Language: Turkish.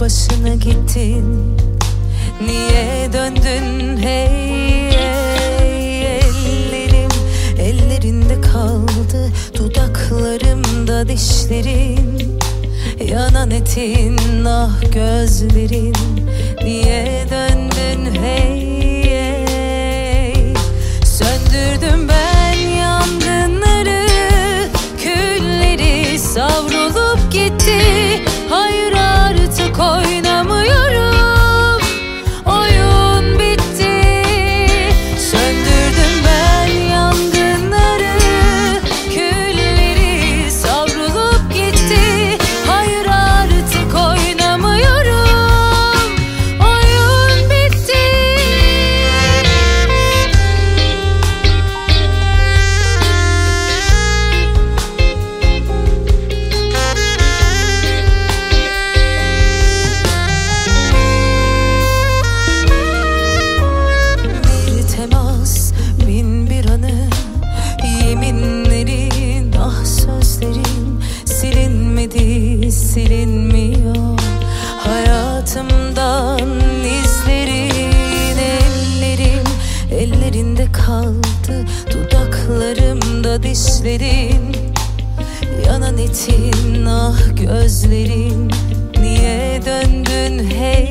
başına gittin. Niye döndün? Hey, hey Ellerim ellerinde kaldı Dudaklarımda dişlerin. Yanan etin ah gözlerin. Niye döndün? Hey, hey Söndürdüm ben savrulup gitti. Hayır artık oynamıyorum Hayatımdan izlerin Ellerim ellerinde kaldı. Dudaklarımda dişlerin Yanan etin ah gözlerin. Niye döndün hey,